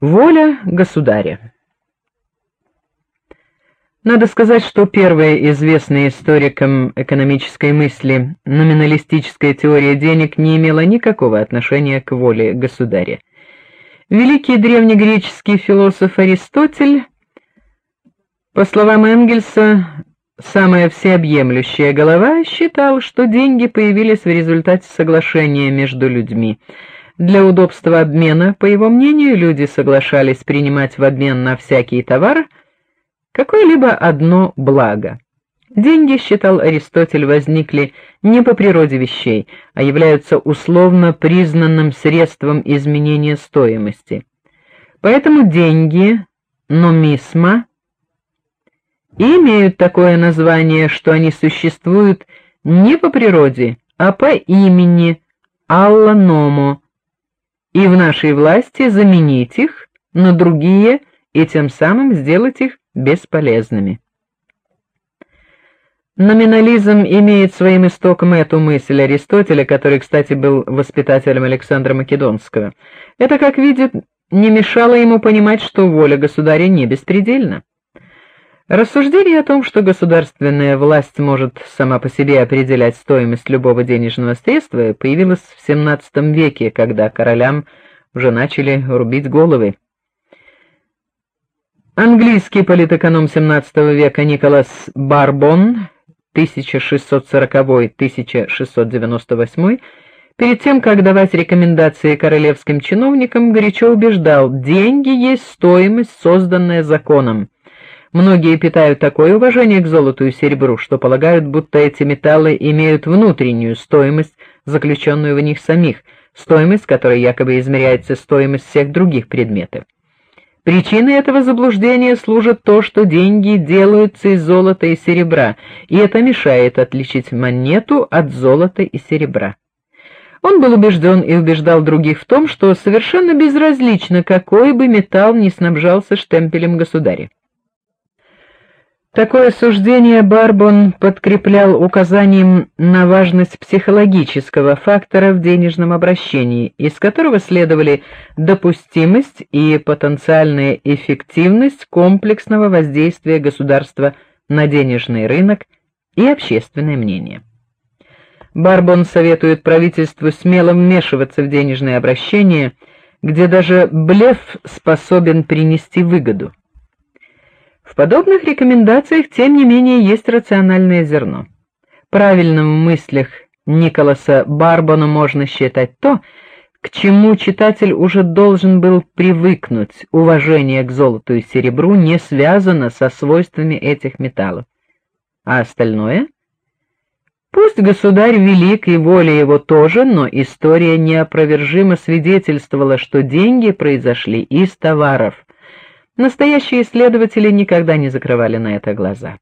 Воля государя. Надо сказать, что первая известная историкам экономической мысли номиналистическая теория денег не имела никакого отношения к воле государя. Великий древнегреческий философ Аристотель, по словам Энгельса, самая всеобъемлющая голова, считал, что деньги появились в результате соглашения между людьми. Для удобства обмена, по его мнению, люди соглашались принимать в обмен на всякий товар какое-либо одно благо. Деньги, считал Аристотель, возникли не по природе вещей, а являются условно признанным средством изменения стоимости. Поэтому деньги, номисма, и имеют такое название, что они существуют не по природе, а по имени Алла Номо, и в нашей власти заменить их на другие и тем самым сделать их бесполезными. Номинализм имеет своим истоком эту мысль Аристотеля, который, кстати, был воспитателем Александра Македонского. Это, как видит, не мешало ему понимать, что воля государя не беспредельна. Рассуждение о том, что государственная власть может сама по себе определять стоимость любого денежного средства, появилось в XVII веке, когда королям уже начали рубить головы. Английский политэконом XVII века Николас Барбон 1640-1698 перед тем, как давать рекомендации королевским чиновникам, горячо убеждал: деньги есть стоимость, созданная законом. Многие питают такое уважение к золоту и серебру, что полагают, будто эти металлы имеют внутреннюю стоимость, заключенную в них самих, стоимость, которой якобы измеряется стоимость всех других предметов. Причиной этого заблуждения служит то, что деньги делаются из золота и серебра, и это мешает отличить монету от золота и серебра. Он был убежден и убеждал других в том, что совершенно безразлично, какой бы металл ни снабжался штемпелем государя. Такое суждение Барбон подкреплял указанием на важность психологического фактора в денежном обращении, из которого следовали допустимость и потенциальная эффективность комплексного воздействия государства на денежный рынок и общественное мнение. Барбон советует правительству смело вмешиваться в денежное обращение, где даже блеф способен принести выгоду. В подобных рекомендациях тем не менее есть рациональное зерно. Правильным в мыслях Николаса Барбона можно считать то, к чему читатель уже должен был привыкнуть. Уважение к золоту и серебру не связано со свойствами этих металлов. А остальное Пусть государь велик и воля его тоже, но история неопровержимо свидетельствовала, что деньги произошли из товаров, Настоящие исследователи никогда не закрывали на это глаза.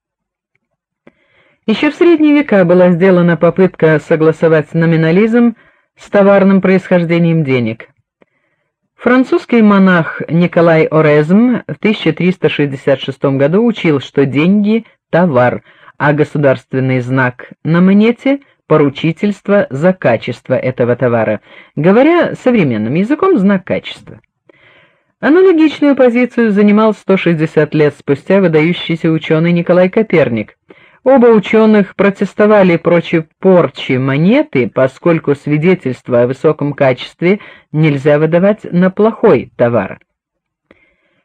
Еще в средние века была сделана попытка согласовать номинализм с товарным происхождением денег. Французский монах Николай Орезм в 1366 году учил, что деньги товар, а государственный знак на монете поручительство за качество этого товара, говоря современным языком, знак качества. Аналогичную позицию занимал 160 лет спустя выдающийся ученый Николай Коперник. Оба ученых протестовали против порчи монеты, поскольку свидетельство о высоком качестве нельзя выдавать на плохой товар.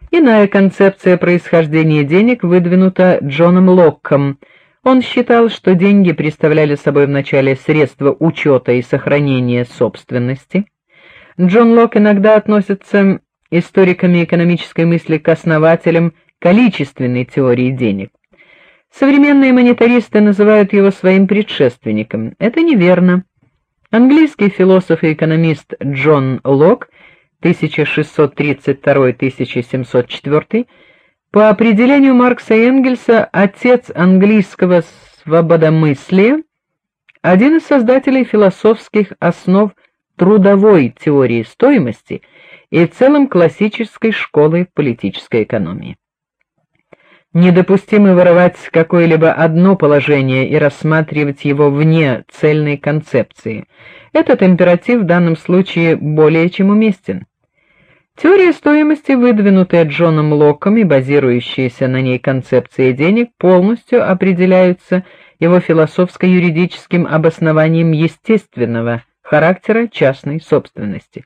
Иная концепция происхождения денег выдвинута Джоном Локком. Он считал, что деньги представляли собой вначале средство учета и сохранения собственности. Джон Лок иногда относится историками экономической мысли к основателям количественной теории денег. Современные монетаристы называют его своим предшественником. Это неверно. Английский философ и экономист Джон Лок 1632-1704 по определению Маркса и Энгельса отец английского свободомыслия, один из создателей философских основ трудовой теории стоимости – и в целом классической школы политической экономии. Недопустимо вырывать какое-либо одно положение и рассматривать его вне цельной концепции. Этот императив в данном случае более чем уместен. Теория стоимости, выдвинутая Джоном Локком и базирующаяся на ней концепция денег, полностью определяются его философско-юридическим обоснованием естественного характера частной собственности.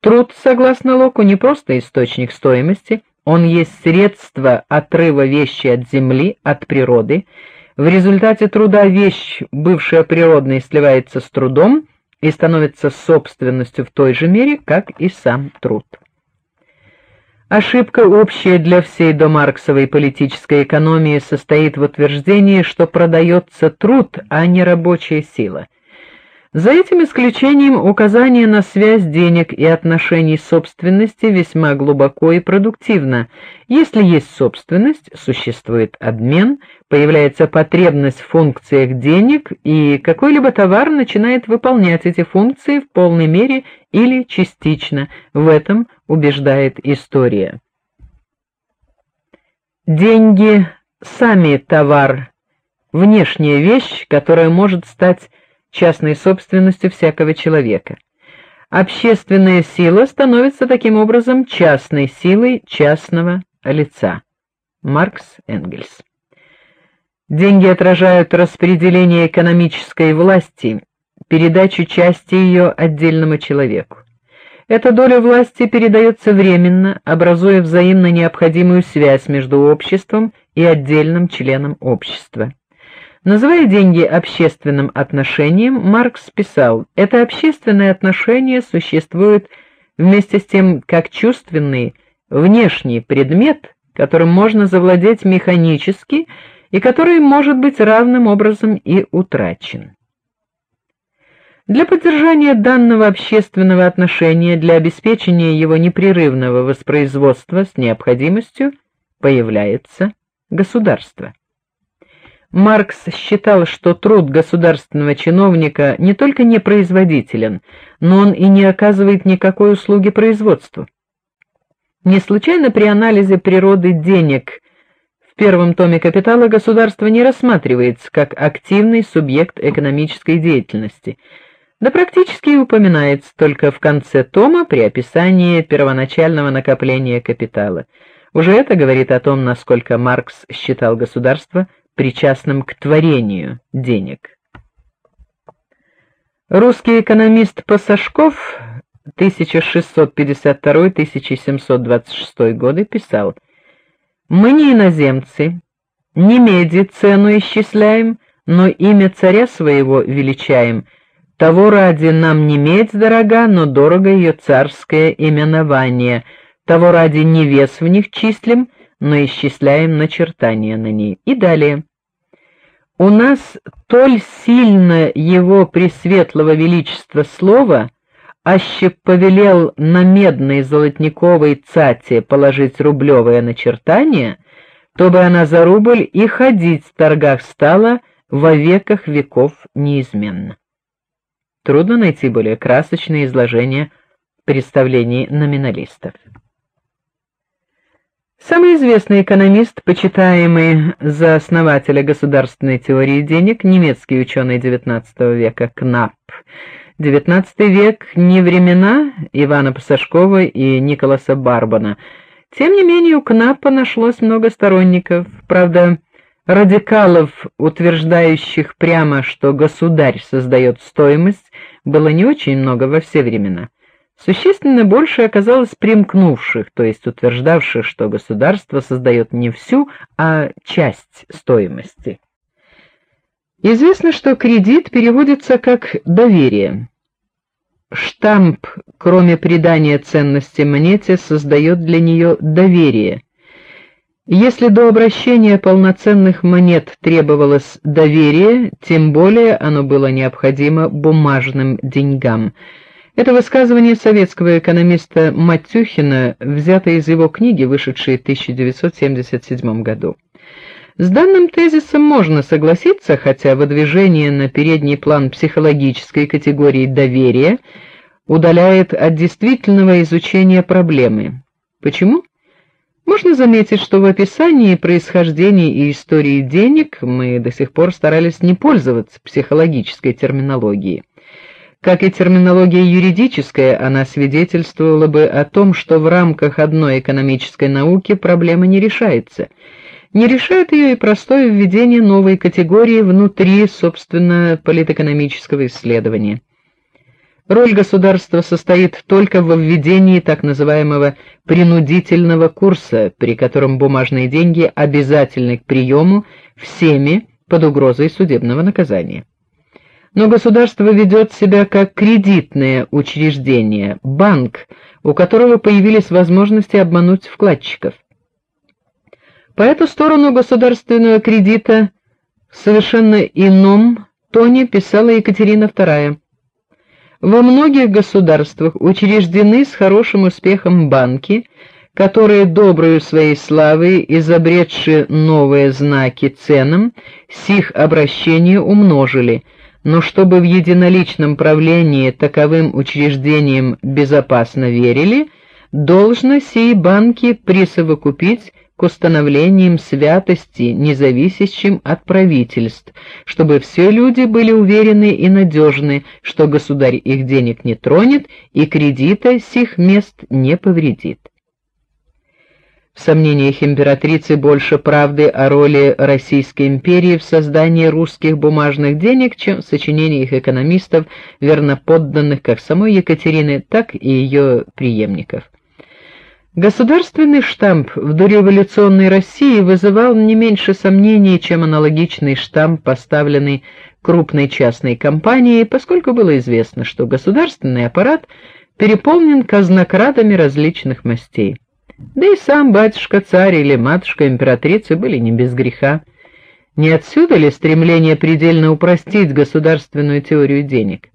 Труд, согласно Локку, не просто источник стоимости, он есть средство отрыва вещи от земли, от природы. В результате труда вещь, бывшая природной, сливается с трудом и становится собственностью в той же мере, как и сам труд. Ошибка общая для всей домарксовой политической экономии состоит в утверждении, что продается труд, а не рабочая сила. За этим исключением указание на связь денег и отношений собственности весьма глубоко и продуктивно. Если есть собственность, существует обмен, появляется потребность в функциях денег, и какой-либо товар начинает выполнять эти функции в полной мере или частично. В этом убеждает история. Деньги сами товар, внешняя вещь, которая может стать частной собственностью всякого человека. Общественная сила становится таким образом частной силой частного лица. Маркс Энгельс. Деньги отражают распределение экономической власти, передачу части ее отдельному человеку. Эта доля власти передается временно, образуя взаимно необходимую связь между обществом и отдельным членом общества. Называя деньги общественным отношением, Маркс писал: "Это общественное отношение существует вместе с тем как чувственный внешний предмет, которым можно завладеть механически и который может быть равным образом и утрачен". Для поддержания данного общественного отношения, для обеспечения его непрерывного воспроизводства с необходимостью появляется государство. Маркс считал, что труд государственного чиновника не только не производителен, но он и не оказывает никакой услуги производству. Не случайно при анализе природы денег в первом томе Капитала государство не рассматривается как активный субъект экономической деятельности, да практически и упоминается только в конце тома при описании первоначального накопления капитала. Уже это говорит о том, насколько Маркс считал государство причастным к творению денег. Русский экономист Пасашков 1652-1726 годы писал: Мы не иноземцы, не меди цену исчисляем, но имя царя своего величаем. Того ради нам не медь дорога, но дорого ее царское именование. Того ради не вес в них числим, но исчисляем начертания на ней. И далее. У нас толь сильно его пресветлого величества слово, аще повелел на медной золотниковой цате положить рублевое начертание, то бы она за рубль и ходить в торгах стала во веках веков неизменно. Трудно найти более красочное изложение представлений номиналистов. Самый известный экономист, почитаемый за основателя государственной теории денег, немецкий ученый XIX века Кнап. XIX век не времена Ивана Пасашкова и Николаса Барбана. Тем не менее, у Кнапа нашлось много сторонников. Правда, радикалов, утверждающих прямо, что государь создает стоимость, было не очень много во все времена. Существенно больше оказалось примкнувших, то есть утверждавших, что государство создает не всю, а часть стоимости. Известно, что кредит переводится как доверие. Штамп, кроме придания ценности монете, создает для нее доверие. Если до обращения полноценных монет требовалось доверие, тем более оно было необходимо бумажным деньгам – это высказывание советского экономиста Матюхина взято из его книги, вышедшей в 1977 году. С данным тезисом можно согласиться, хотя выдвижение на передний план психологической категории доверия удаляет от действительного изучения проблемы. Почему? Можно заметить, что в описании происхождения и истории денег мы до сих пор старались не пользоваться психологической терминологией. Как и терминология юридическая, она свидетельствовала бы о том, что в рамках одной экономической науки проблема не решается. Не решает ее и простое введение новой категории внутри, собственно, политэкономического исследования. Роль государства состоит только в введении так называемого принудительного курса, при котором бумажные деньги обязательны к приему всеми под угрозой судебного наказания. Но государство ведет себя как кредитное учреждение, банк, у которого появились возможности обмануть вкладчиков. По эту сторону государственного кредита в совершенно ином тоне писала Екатерина II. Во многих государствах учреждены с хорошим успехом банки, которые доброю своей славой изобретши новые знаки ценам, сих обращение умножили – но чтобы в единоличном правлении таковым учреждениям безопасно верили, должно сии банки присовокупить к установлениям святости, независящим от правительств, чтобы все люди были уверены и надежны, что государь их денег не тронет и кредита сих мест не повредит. В сомнениях императрицы больше правды о роли Российской империи в создании русских бумажных денег, чем в сочинениях экономистов, верноподданных как самой Екатерины, так и ее преемников. Государственный штамп в дореволюционной России вызывал не меньше сомнений, чем аналогичный штамп, поставленный крупной частной компанией, поскольку было известно, что государственный аппарат переполнен казнокрадами различных мастей. Да и сам батюшка-царь или матушка-императрица были не без греха. Не отсюда ли стремление предельно упростить государственную теорию денег?